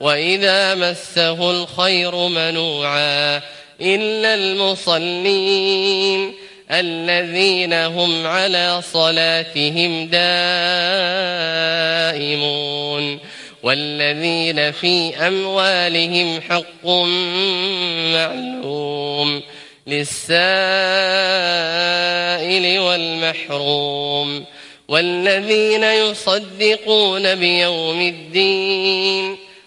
وإذا مسه الخير منوعا إلا المصلين الذين هم على صلاتهم دائمون والذين في أموالهم حق معلوم للسائل والمحروم والذين يصدقون بيوم الدين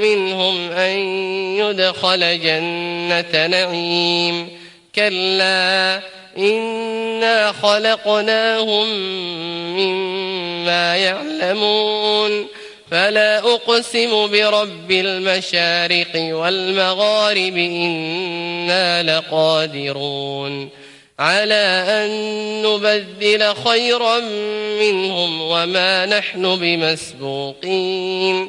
منهم أن يدخل جنة نعيم. كلا إنا خلقناهم مما يعلمون. فلا أقسم برب المشارق والمغارب إنا لقادرون. على أن نبدل خيرا منهم وما نحن بمسبوقين.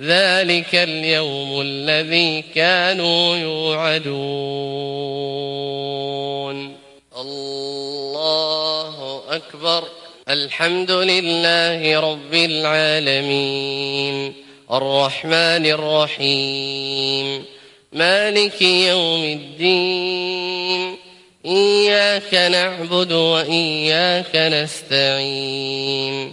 ذلك اليوم الذي كانوا يوعدون. الله أكبر. الحمد لله رب العالمين. الرحمن الرحيم. مالك يوم الدين. إياك نعبد وإياك نستعين.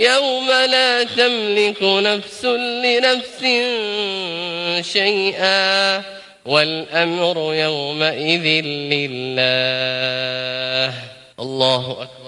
يوم لا تملك نفس لنفس شيئا والأمر يومئذ لله. الله أكبر.